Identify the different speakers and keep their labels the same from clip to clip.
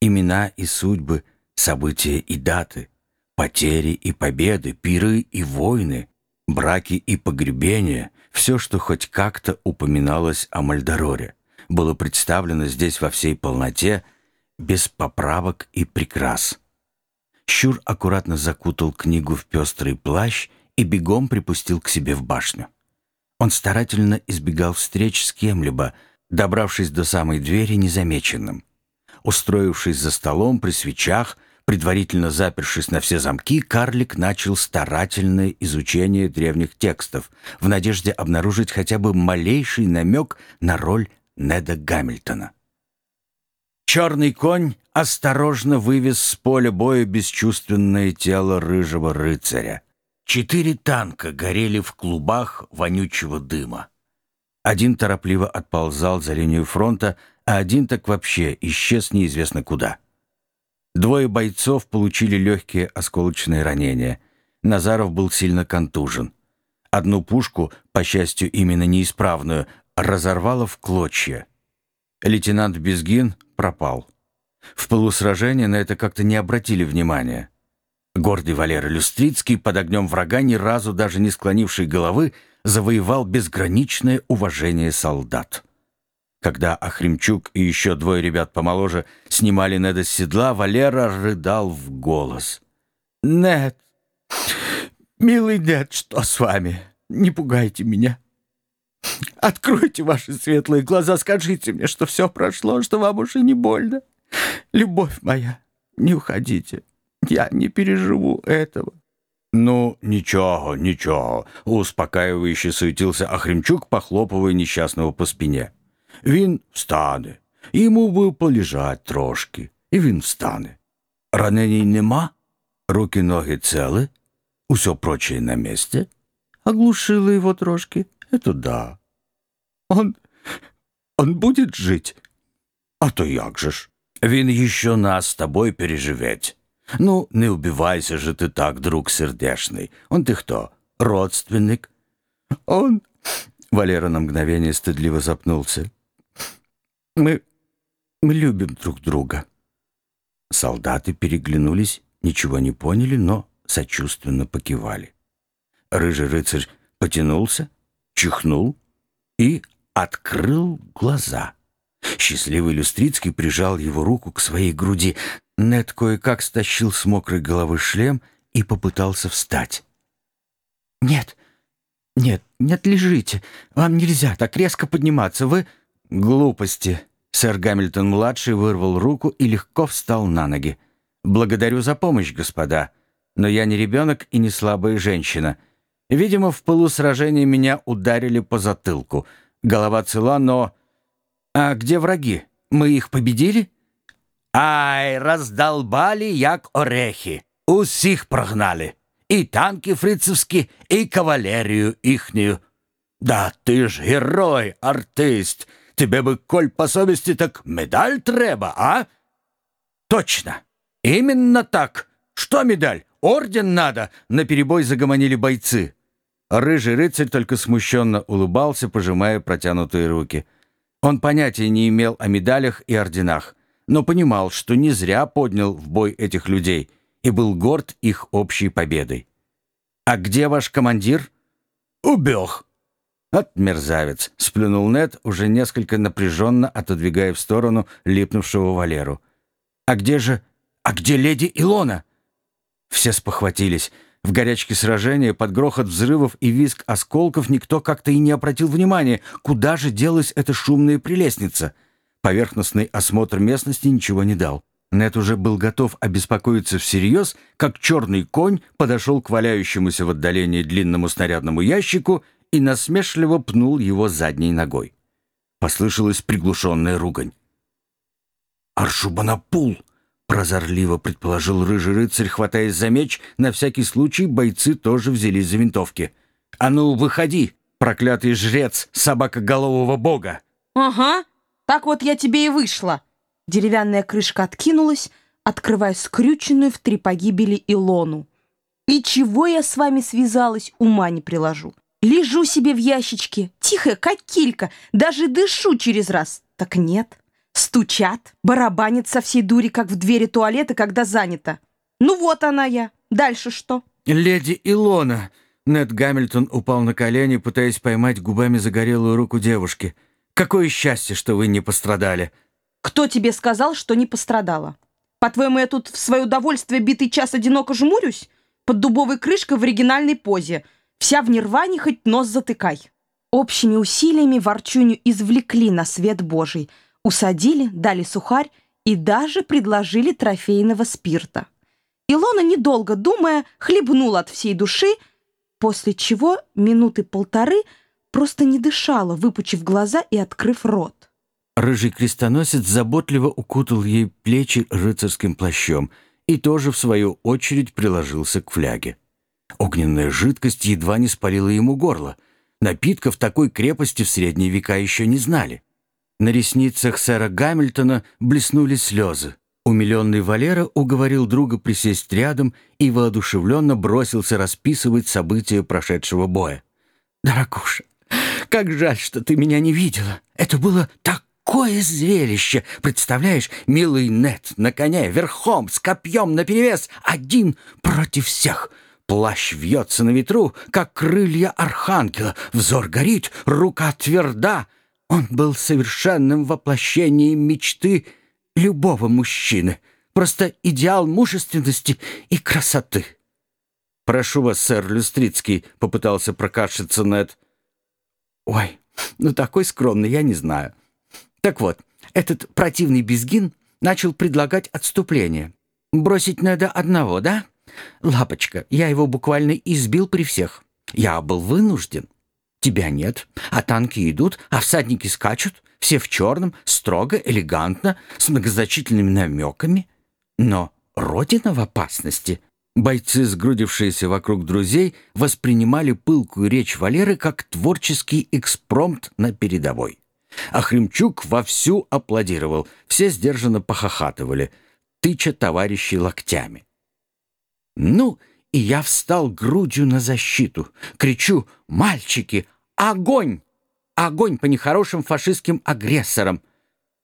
Speaker 1: Имена и судьбы, события и даты, потери и победы, пиры и войны, браки и погребения, все, что хоть как-то упоминалось о Мальдороре, было представлено здесь во всей полноте, без поправок и прикрас. Щур аккуратно закутал книгу в пестрый плащ и бегом припустил к себе в башню. Он старательно избегал встреч с кем-либо, добравшись до самой двери незамеченным. Устроившись за столом при свечах, предварительно запершись на все замки, карлик начал старательное изучение древних текстов в надежде обнаружить хотя бы малейший намек на роль Неда Гамильтона. Черный конь осторожно вывез с поля боя бесчувственное тело рыжего рыцаря. Четыре танка горели в клубах вонючего дыма. Один торопливо отползал за линию фронта, а один так вообще исчез неизвестно куда. Двое бойцов получили легкие осколочные ранения. Назаров был сильно контужен. Одну пушку, по счастью, именно неисправную, разорвало в клочья. Лейтенант Безгин пропал. В полусражении на это как-то не обратили внимания. Гордый Валера Люстрицкий, под огнем врага, ни разу даже не склонивший головы, завоевал безграничное уважение солдат. Когда Ахримчук и еще двое ребят помоложе снимали Неда с седла, Валера рыдал в голос. «Нед, милый Нед, что с вами? Не пугайте меня. Откройте ваши светлые глаза, скажите мне, что все прошло, что вам уже не больно. Любовь моя, не уходите. Я не переживу этого». «Ну, ничего, ничего», — успокаивающе суетился Ахримчук, похлопывая несчастного по спине. «Він встане. Йому би полежать трошки, і він встане. Ранений нема, руки, ноги цели, усё прочее на месте. Оглушило его трошки, это да. Он... он будет жить? А то як же ж? Він еще нас с тобой переживеть. Ну, не убивайся же ты так, друг сердешный. Он ты кто, родственник? Он... Валера на мгновение стыдливо запнулся. Мы... мы любим друг друга. Солдаты переглянулись, ничего не поняли, но сочувственно покивали. Рыжий рыцарь потянулся, чихнул и открыл глаза. Счастливый Люстрицкий прижал его руку к своей груди. Нед кое-как стащил с мокрой головы шлем и попытался встать. «Нет, нет, нет, лежите. Вам нельзя так резко подниматься. Вы...» «Глупости!» Сэр Гамильтон-младший вырвал руку и легко встал на ноги. «Благодарю за помощь, господа. Но я не ребенок и не слабая женщина. Видимо, в пылу сражения меня ударили по затылку. Голова цела, но «А где враги? Мы их победили?» «Ай, раздолбали, як орехи. Усіх прогнали. І танки фрицевські, і кавалерію їхню. Да ти ж герой, артист. Тебе би, коль по совісті, так медаль треба, а? Точно. Именно так. Что медаль? Орден надо, наперебой загомонили бойцы. Рыжий рыцарь только смущенно улыбался, пожимая протянутые руки. Он понятия не имел о медалях и орденах, но понимал, что не зря поднял в бой этих людей и был горд их общей победой. «А где ваш командир?» «Убег». «От мерзавец», — сплюнул Нед, уже несколько напряженно отодвигая в сторону липнувшего Валеру. «А где же... А где леди Илона?» Все спохватились — в горячке сражения, под грохот взрывов и визг осколков никто как-то и не обратил внимания, куда же делась эта шумная прелестница. Поверхностный осмотр местности ничего не дал. Нет уже был готов обеспокоиться всерьез, как черный конь подошел к валяющемуся в отдалении длинному снарядному ящику и насмешливо пнул его задней ногой. Послышалась приглушенная ругань. «Аршубанапул!» Прозорливо предположил рыжий рыцарь, хватаясь за меч. На всякий случай бойцы тоже взялись за винтовки. «А ну, выходи, проклятый жрец, собака голового бога!»
Speaker 2: «Ага, так вот я тебе и вышла!» Деревянная крышка откинулась, открывая скрюченную в три погибели Илону. «И чего я с вами связалась, ума не приложу. Лежу себе в ящичке, тихая, как килька, даже дышу через раз. Так нет, Стучат, барабанит со всей дури, как в двери туалета, когда занято. Ну вот она я. Дальше что?
Speaker 1: «Леди Илона!» Нед Гамильтон упал на колени, пытаясь поймать губами загорелую руку девушки. «Какое счастье, что вы не пострадали!»
Speaker 2: Кто тебе сказал, что не пострадала? По-твоему, я тут в свое удовольствие битый час одиноко жмурюсь? Под дубовой крышкой в оригинальной позе. Вся в нирване, хоть нос затыкай. Общими усилиями ворчуню извлекли на свет Божий, усадили, дали сухарь и даже предложили трофейного спирта. Илона, недолго думая, хлебнула от всей души, после чего минуты полторы просто не дышала, выпучив глаза и открыв рот.
Speaker 1: Рыжий крестоносец заботливо укутал ей плечи рыцарским плащом и тоже, в свою очередь, приложился к фляге. Огненная жидкость едва не спалила ему горло. Напитков такой крепости в средние века еще не знали. На ресницах сэра Гамильтона блеснули слезы. Умиленный Валера уговорил друга присесть рядом и воодушевленно бросился расписывать события прошедшего боя. «Дорогуша, как жаль, что ты меня не видела. Это было такое зрелище! Представляешь, милый Нет на коне, верхом, с копьем наперевес, один против всех!» Плащ вьется на ветру, как крылья архангела. Взор горит, рука тверда. Он был совершенным воплощением мечты любого мужчины. Просто идеал мужественности и красоты. «Прошу вас, сэр Люстрицкий», — попытался прокашляться Нед. «Ой, ну такой скромный, я не знаю. Так вот, этот противный безгин начал предлагать отступление. Бросить Неда одного, да? Лапочка, я его буквально избил при всех. Я был вынужден. Тебя нет, а танки идут, а всадники скачут, все в черном, строго, элегантно, с многозначительными намеками. Но Родина в опасности. Бойцы, сгрудившиеся вокруг друзей, воспринимали пылкую речь Валеры как творческий экспромт на передовой. А Хремчук вовсю аплодировал, все сдержанно похохатывали, тыча товарищей локтями. Ну, и я встал грудью на защиту. Кричу «Мальчики, огонь!» Огонь по нехорошим фашистским агрессорам.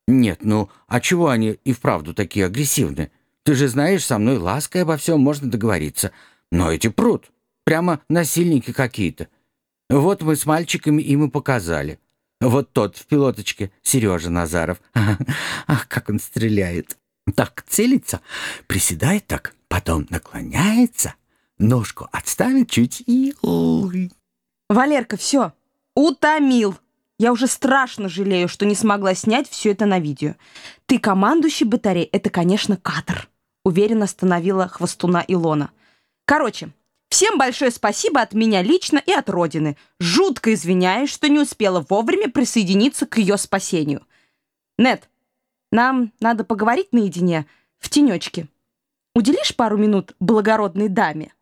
Speaker 1: Нет, ну, а чего они и вправду такие агрессивны? Ты же знаешь, со мной лаской обо всем можно договориться. Но эти прут. Прямо насильники какие-то. Вот мы с мальчиками им и показали. Вот тот в пилоточке, Сережа Назаров. Ах, как он стреляет. Так целится, приседает так, потом наклоняется, ножку отставит чуть и...
Speaker 2: Валерка, все, утомил. Я уже страшно жалею, что не смогла снять все это на видео. Ты командующий батарей, это, конечно, кадр. Уверенно остановила хвостуна Илона. Короче, всем большое спасибо от меня лично и от Родины. Жутко извиняюсь, что не успела вовремя присоединиться к ее спасению. Нет, нам надо поговорить наедине, в тенечке. Уделишь пару минут благородной даме?»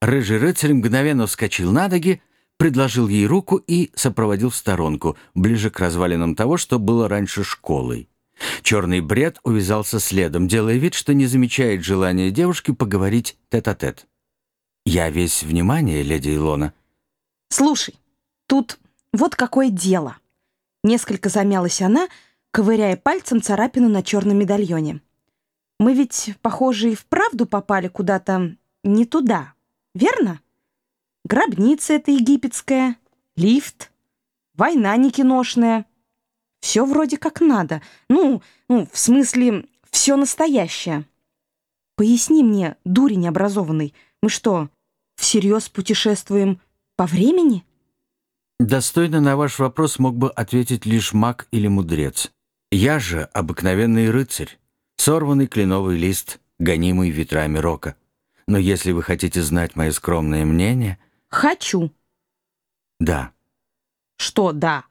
Speaker 1: Рыжий рыцарь мгновенно вскочил на ноги, предложил ей руку и сопроводил в сторонку, ближе к развалинам того, что было раньше школой. Черный бред увязался следом, делая вид, что не замечает желания девушки поговорить тет-а-тет. -тет. «Я весь внимание, леди Илона».
Speaker 2: «Слушай, тут вот какое дело». Несколько замялась она, ковыряя пальцем царапину на черном медальоне. «Мы ведь, похоже, и вправду попали куда-то не туда, верно?» Гробница эта египетская, лифт, война не киношная. Все вроде как надо. Ну, ну, в смысле, все настоящее. Поясни мне, дурень образованный, мы что, всерьез путешествуем по времени?
Speaker 1: Достойно на ваш вопрос мог бы ответить лишь маг или мудрец. Я же обыкновенный рыцарь, сорванный кленовый лист, гонимый ветрами рока. Но если вы хотите знать мое скромное мнение —
Speaker 2: Хочу.
Speaker 1: Да.
Speaker 2: Что «да»?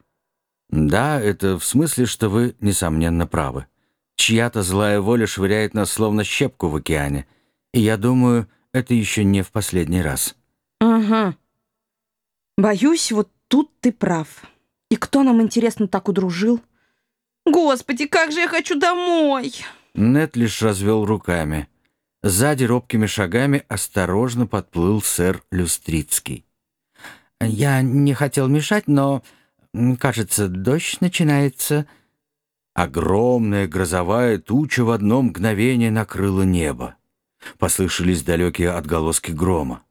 Speaker 1: Да, это в смысле, что вы, несомненно, правы. Чья-то злая воля швыряет нас словно щепку в океане. И я думаю, это еще не в последний раз.
Speaker 2: Ага. Боюсь, вот тут ты прав. И кто нам, интересно, так удружил? Господи, как же я хочу домой!
Speaker 1: Нет лишь развел руками. Сзади робкими шагами осторожно подплыл сэр Люстрицкий. «Я не хотел мешать, но, кажется, дождь начинается...» Огромная грозовая туча в одно мгновение накрыла небо. Послышались далекие отголоски грома.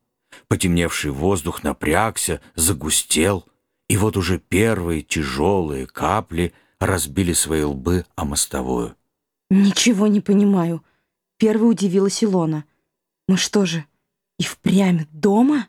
Speaker 1: Потемневший воздух напрягся, загустел, и вот уже первые тяжелые капли разбили свои лбы о мостовую.
Speaker 2: «Ничего не понимаю», — первой удивилась Илона. «Мы что же, и впрямь дома?»